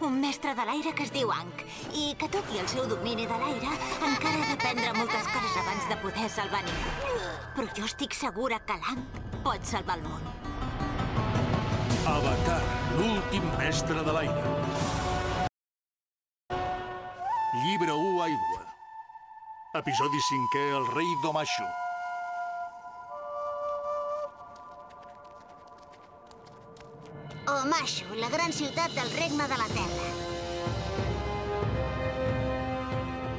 Un mestre de l'aire que es diu Ankh i que, tot i el seu domini de l'aire, encara ha d'aprendre moltes coses abans de poder salvar ningú. Però jo estic segura que l'Ankh pot salvar el món. Avatar, l'últim mestre de l'aire. Llibre 1, Aigua. Episodi 5è, El rei d'Omashu. Omashu, la gran ciutat del regne de la Terra.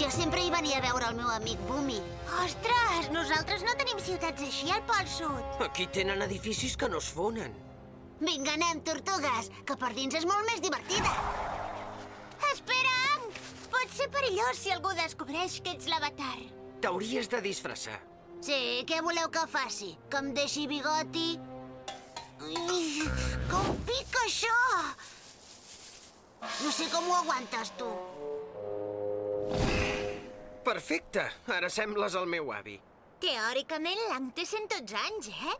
Jo sempre hi venia a veure el meu amic Bumi. Ostres, nosaltres no tenim ciutats així al Pol Sud. Aquí tenen edificis que no es fonen. Vinga, anem, tortugues, que per dins és molt més divertida. Espera, Ang! Pot ser perillós si algú descobreix que ets l'avatar. T'hauries de disfressar. Sí, què voleu que faci? Que em deixi bigoti? Ui, això! No sé com ho aguantes, tu. Perfecte, ara sembles el meu avi. Teòricament, l'Ang té 112 anys, eh?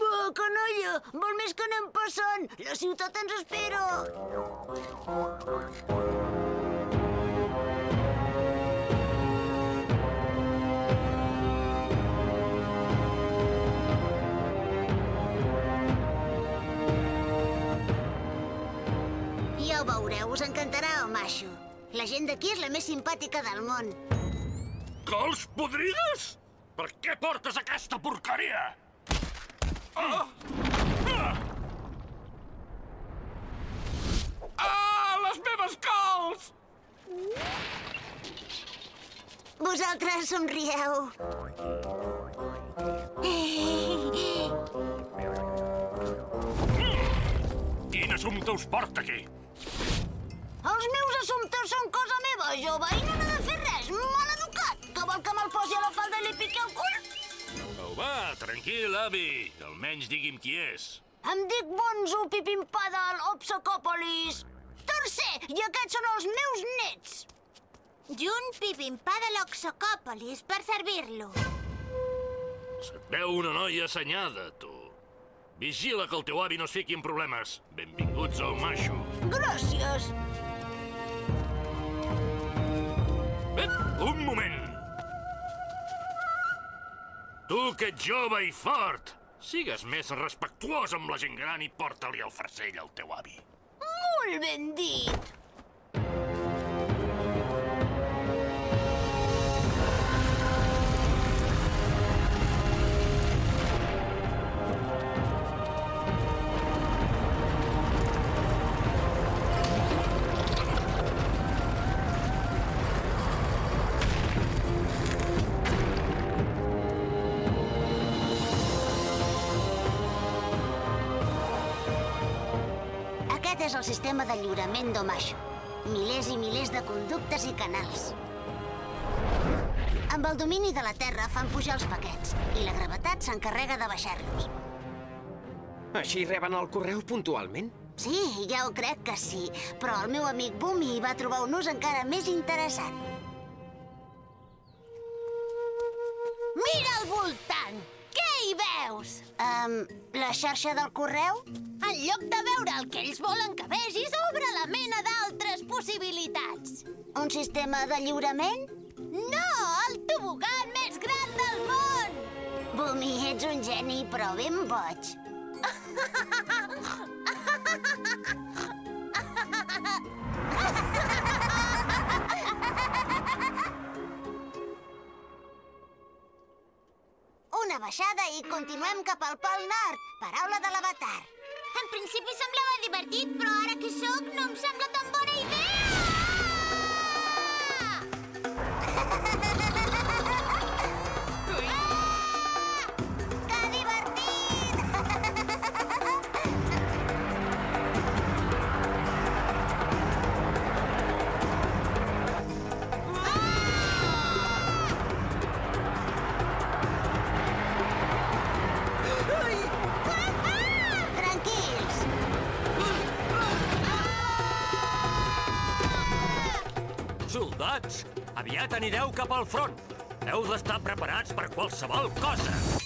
Va, canalla! Vol més que anem passant! La ciutat ens espera! Veureu, us encantarà el maixo. La gent d'aquí és la més simpàtica del món. Cols podrides? Per què portes aquesta porqueria? Ah! Ah! Ah, les meves cols! Vosaltres somrieu. Quin assumpte us porta aquí? Assumptes són cosa meva, jove, i no n'ha de fer res. Mal educat, que vol que me'l posi a la falda i li piqui el cul? Au, va, tranquil, avi. Almenys digui'm qui és. Em dic Bonzo Pipimpadal Opsocòpolis. Tercer, i aquests són els meus nets. Jun Pipimpadal Oxocòpolis, per servir-lo. Se't veu una noia assenyada, tu. Vigila que el teu avi no es fiqui en problemes. Benvinguts al maixo. Gràcies. Un moment. Tu que ets jove i fort, sigues més respectuós amb la gent gran i porta-li el farcell al teu avi. Molt ben dit. Aquest és el sistema de lliurament d'Omashu. Milers i milers de conductes i canals. Amb el domini de la Terra fan pujar els paquets i la gravetat s'encarrega de baixar-los. Així reben el correu puntualment? Sí, ja ho crec que sí, però el meu amic Bumi va trobar un ús encara més interessant. Um, la xarxa del correu? En lloc de veure el que ells volen que vegis, obre la mena d'altres possibilitats. Un sistema de lliurament? No, el tobogan més gran del món! Bumi, ets un geni, però ben boig. Baixada i continuem cap al Pol Nord. Paraula de l'avatar. En principi semblava divertit, però ara que sóc no em sembla tan bona idea! aviat anireu cap al front. Heu d'estar preparats per qualsevol cosa.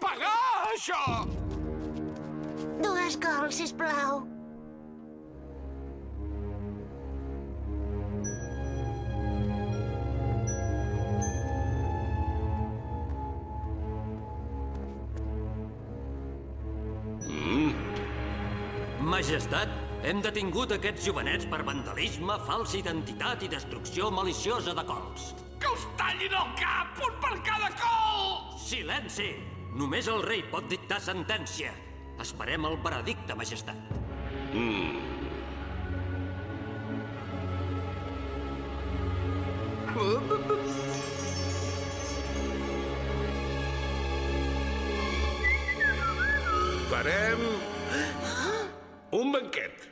Pagar, això! Dues cols, sisplau. Majestat, hem detingut aquests jovenets per vandalisme, falsa identitat i destrucció maliciosa de cols. Que els tallin el cap, un per cada col! Silenci! Només el rei pot dictar sentència. Esperem el veredicte, majestat. Farem... un banquet.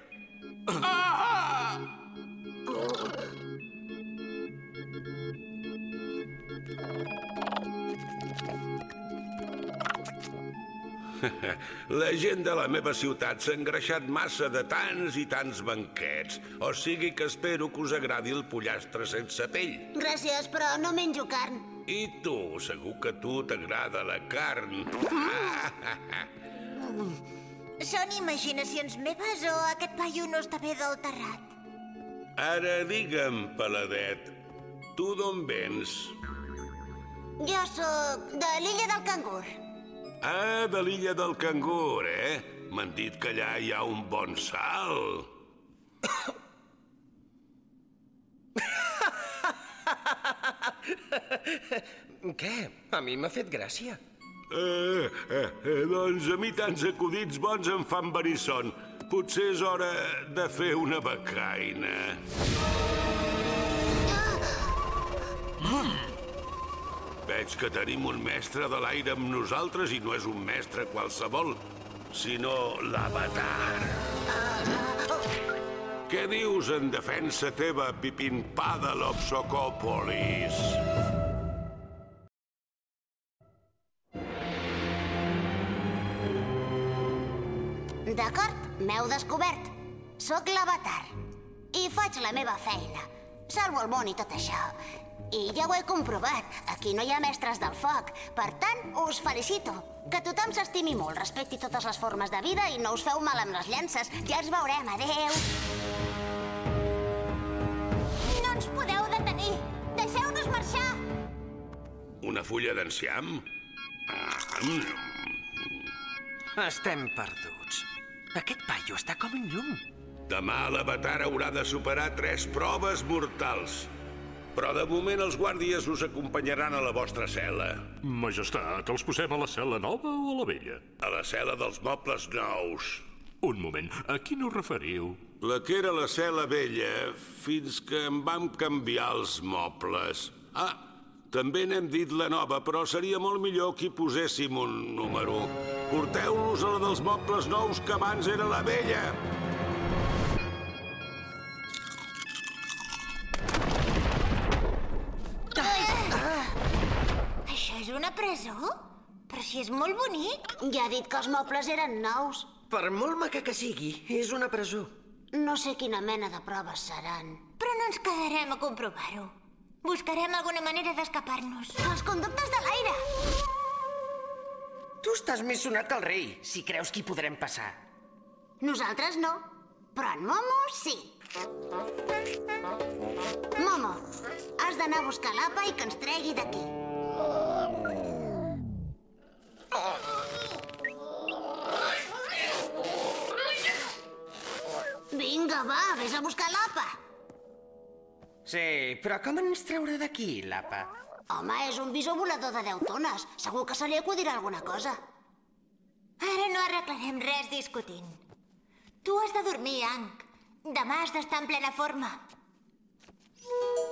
La gent de la meva ciutat s'ha engreixat massa de tants i tants banquets. O sigui que espero que us agradi el pollastre sense pell. Gràcies, però no menjo carn. I tu, segur que a tu t'agrada la carn. Són imaginacions meves o aquest paio no està bé del terrat? Ara digue'm, paladet, tu d'on vens? Jo sóc de l'illa del cangur. Ah, de l'illa del cangur, eh? M'han dit que allà hi ha un bon salt. Què? A mi m'ha fet gràcia. Eh, eh, eh, doncs a mi tants acudits bons em fan venir son. Potser és hora de fer una becaina. Veig que tenim un mestre de l'aire amb nosaltres i no és un mestre qualsevol, sinó l'avatar. Què dius en defensa teva, pipinpà de l'Obsocòpolis? D'acord, m'heu descobert. Sóc l'avatar. I faig la meva feina. Salvo el món i tot això. I ja ho he comprovat. Aquí no hi ha mestres del foc. Per tant, us felicito. Que tothom s'estimi molt, respecti totes les formes de vida i no us feu mal amb les llances. Ja ens veurem. Adeu. No ens podeu detenir. Deixeu-nos marxar. Una fulla d'enciam? Estem perduts. Aquest paio està com un llum. Demà l'avatar haurà de superar tres proves mortals. Però de moment els guàrdies us acompanyaran a la vostra cel·la. Majestat, els posem a la cel·la nova o a la vella? A la cel·la dels mobles nous. Un moment, a quin us referiu? La que era la cel·la vella fins que en vam canviar els mobles. Ah, també n'hem dit la nova, però seria molt millor que hi poséssim un número. Porteu-los a la dels mobles nous que abans era la vella. Presó? Però si és molt bonic. Ja ha dit que els mobles eren nous. Per molt maca que sigui, és una presó. No sé quina mena de proves seran. Però no ens quedarem a comprovar-ho. Buscarem alguna manera d'escapar-nos. Els conductes de l'aire! Tu estàs més sonat que el rei, si creus que hi podrem passar. Nosaltres no, però en Momo sí. Momo, has d'anar a buscar l'apa i que ens tregui d'aquí. Vinga, va, vés a buscar l'apa. Sí, però com ens traurà d'aquí, l'apa? Home, és un bisó volador de 10 tones. Segur que se li acudirà alguna cosa. Ara no arreglarem res discutint. Tu has de dormir, Hank. Demà has d'estar en plena forma. Soca?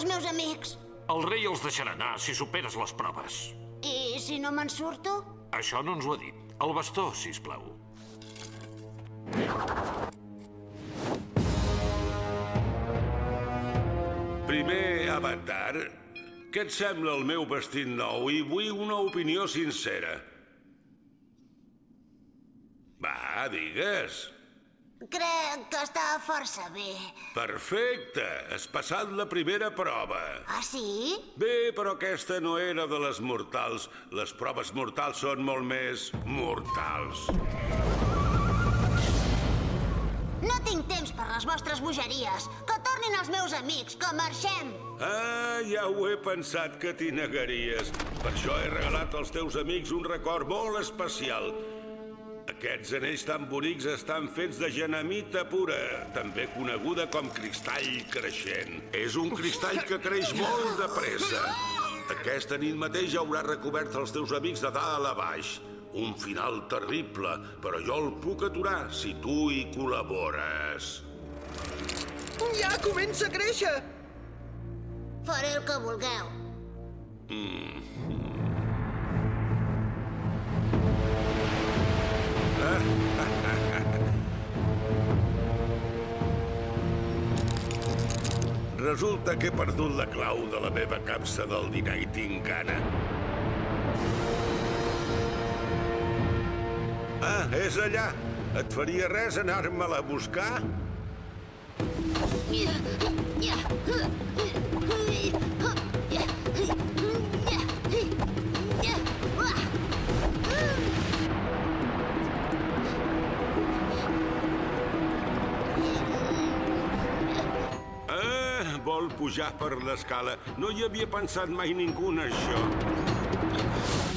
Els meus amics? El rei els deixarà anar si superes les proves. I si no me'n surto? Això no ens ho ha dit. El bastó, si plau. Primer, Avatar, què et sembla el meu vestit nou? I vull una opinió sincera. Va, digues. Crec que està força bé. Perfecte, has passat la primera prova. Ah, sí? Bé, però aquesta no era de les mortals. Les proves mortals són molt més mortals. No tinc temps per les vostres bogeries. Que tornin els meus amics, que marxem. Ah, ja ho he pensat que t'hi negaries. Per això he regalat als teus amics un record molt especial. Aquests anells tan bonics estan fets de genamita pura, també coneguda com cristall creixent. És un cristall que creix molt de pressa. Aquesta nit mateix haurà recobert els teus amics de dalt a baix. Un final terrible, però jo el puc aturar si tu hi col·labores. Ja comença a créixer! Faré el que vulgueu. Resulta que he perdut la clau de la meva capsa del dinar i tinc gana. Ah, és allà. Et faria res anar-me-la a buscar? Ah, pujar per l'escala. No hi havia pensat mai ningú en això.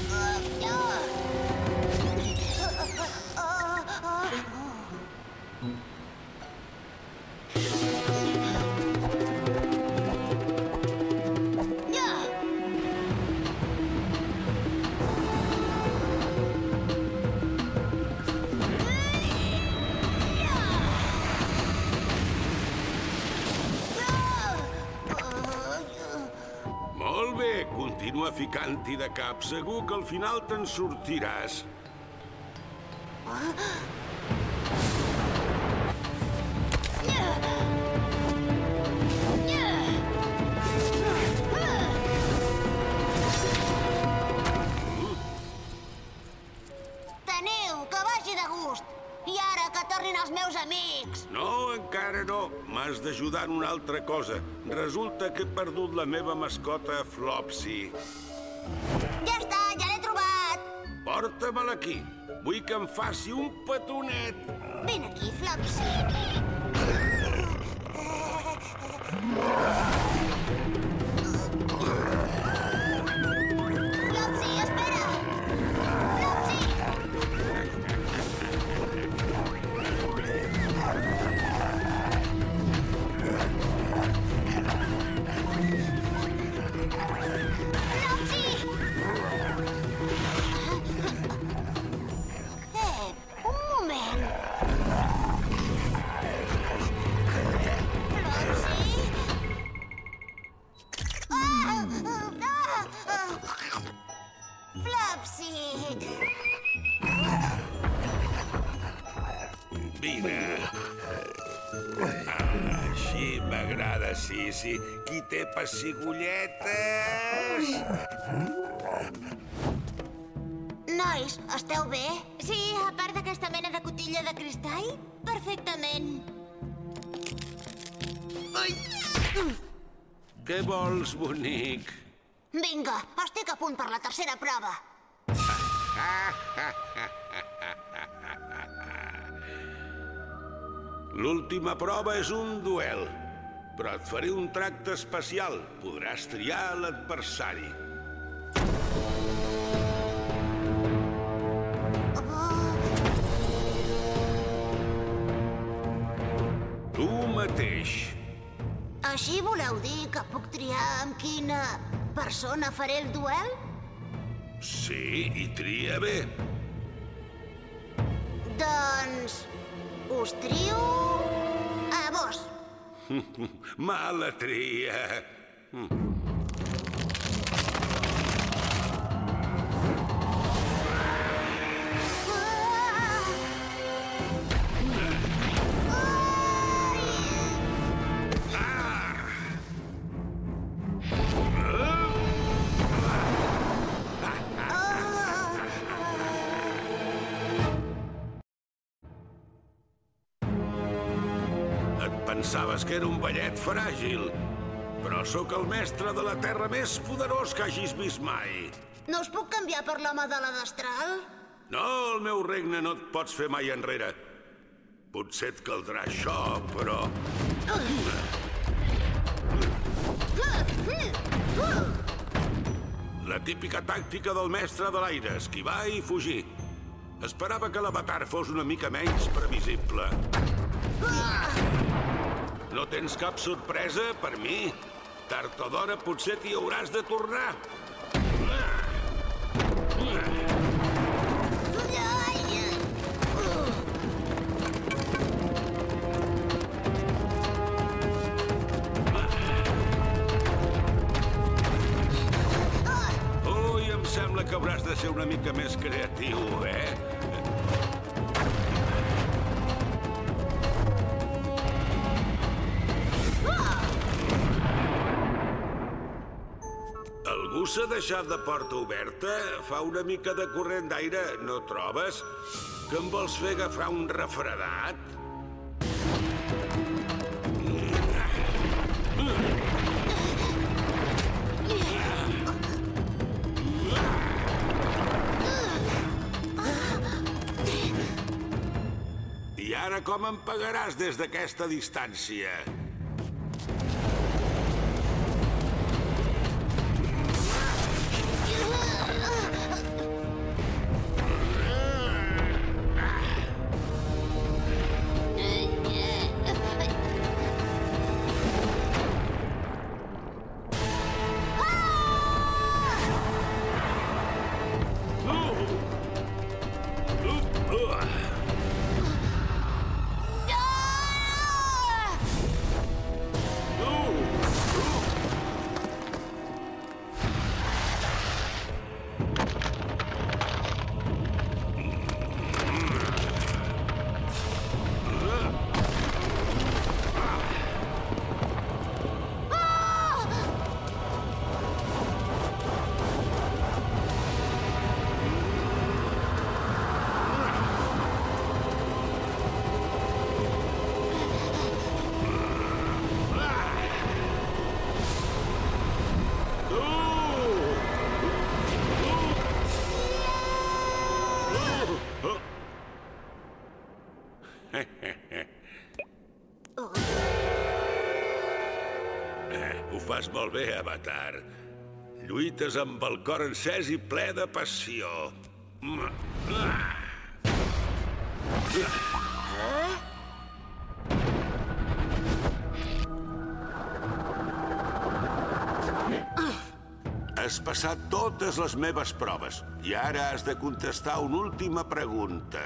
Ficant-hi de cap. Segur que al final te'n sortiràs. Teniu, M'has d'ajudar en una altra cosa. Resulta que he perdut la meva mascota Flopsy. Ja està, ja l'he trobat. Porta-me'l aquí. Vull que em faci un petonet. Vine aquí, Flopsy. Flopsy, pessigolletes? Nois, esteu bé? Sí, a part d'aquesta mena de cotilla de cristall, perfectament. Què vols, bonic? Vinga, estic a punt per la tercera prova. L'última prova és un duel, però et faré un tracte especial. Podràs triar l'adversari. Tu mateix. Així voleu dir que puc triar amb quina persona faré el duel? Sí, i tria bé. Doncs... us trio... a vos. Mala tria. Que era un ballet fràgil, però sóc el mestre de la terra més poderós que hagis vist mai. No us puc canviar per l'home de la destral? No, al meu regne no et pots fer mai enrere. Potser et caldrà això, però... La típica tàctica del mestre de l'aire, esquivar i fugir. Esperava que l'avatar fos una mica menys previsible. No tens cap sorpresa per mi? Tard o d'hora potser t'hi hauràs de tornar. Ui, em sembla que hauràs de ser una mica més creatiu, eh? Algú s'ha deixat la porta oberta? Fa una mica de corrent d'aire, no trobes? Que em vols fer agafar un refredat? I ara com em pagaràs des d'aquesta distància? Molt bé, Avatar. Lluites amb el cor encès i ple de passió. Has passat totes les meves proves i ara has de contestar una última pregunta.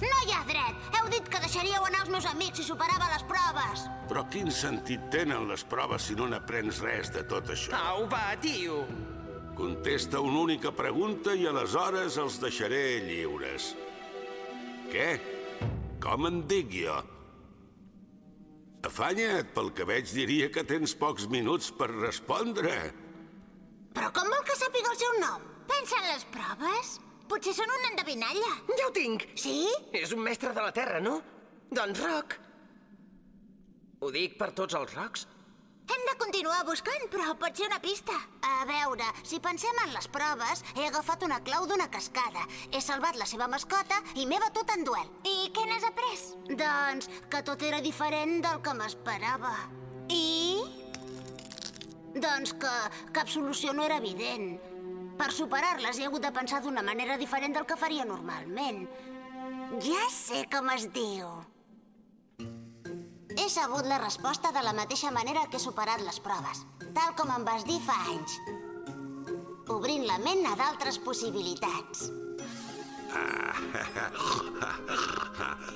No hi ha dret! Heu dit que deixaríeu meus amics si superava les proves! Però quin sentit tenen les proves si no n'aprens res de tot això? Au, va, tio. Contesta una única pregunta i aleshores els deixaré lliures. Què? Com em dic jo? Afanya't, pel que veig diria que tens pocs minuts per respondre. Però com vol que sàpiga el seu nom? Pensa en les proves? potser són una endevinalla. Ja ho tinc! Sí? És un mestre de la Terra, no? Doncs roc. Ho dic per tots els rocs? Hem de continuar buscant, però pot ser una pista. A veure, si pensem en les proves, he agafat una clau d'una cascada, he salvat la seva mascota i m'he batut en duel. I què n'has après? Doncs que tot era diferent del que m'esperava. I... Doncs que cap solució no era evident. Per superar-les he hagut de pensar d'una manera diferent del que faria normalment. Ja sé com es diu. He sabut la resposta de la mateixa manera que he superat les proves, tal com em vas dir fa anys. Obrint la ment a d'altres possibilitats.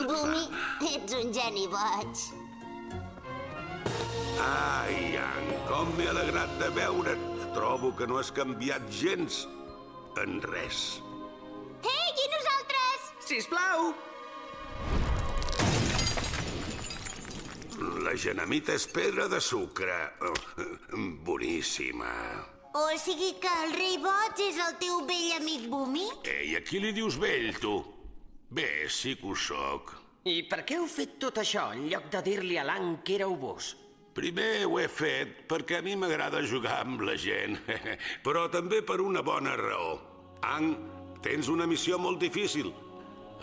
Bumi, ets un geni boig. Ai, Ian, com m'he alegrat de veure't. Trobo que no has canviat gens en res. Ei, i nosaltres? Sisplau! La genamita és pedra de sucre. Oh, boníssima. O sigui que el rei boig és el teu vell amic Bumi? Ei, a qui li dius vell, tu? Bé, sí que ho sóc. I per què heu fet tot això en lloc de dir-li a l'Anc que éreu vos? Primer ho he fet perquè a mi m'agrada jugar amb la gent, però també per una bona raó. Ang, tens una missió molt difícil.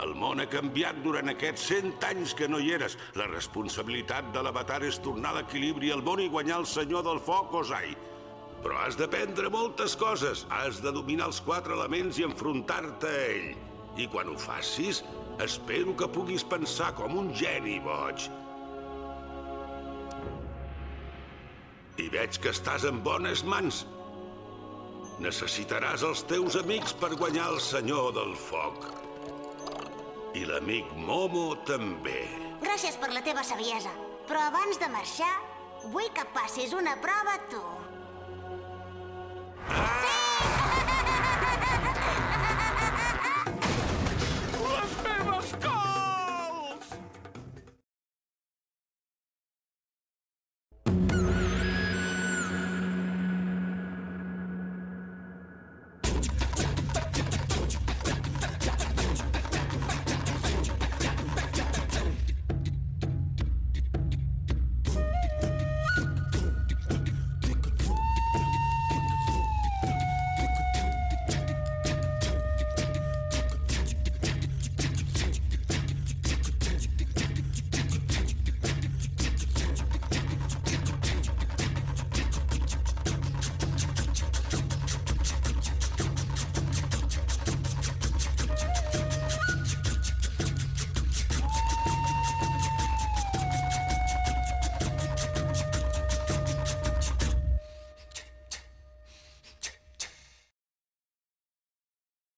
El món ha canviat durant aquests cent anys que no hi eres. La responsabilitat de l'avatar és tornar l'equilibri al món i guanyar el senyor del foc, Ozai. Però has d'aprendre moltes coses. Has de dominar els quatre elements i enfrontar-te a ell. I quan ho facis, espero que puguis pensar com un geni boig. I veig que estàs en bones mans. Necessitaràs els teus amics per guanyar el senyor del foc. I l'amic Momo també. Gràcies per la teva saviesa. Però abans de marxar, vull que passis una prova tu. Ah!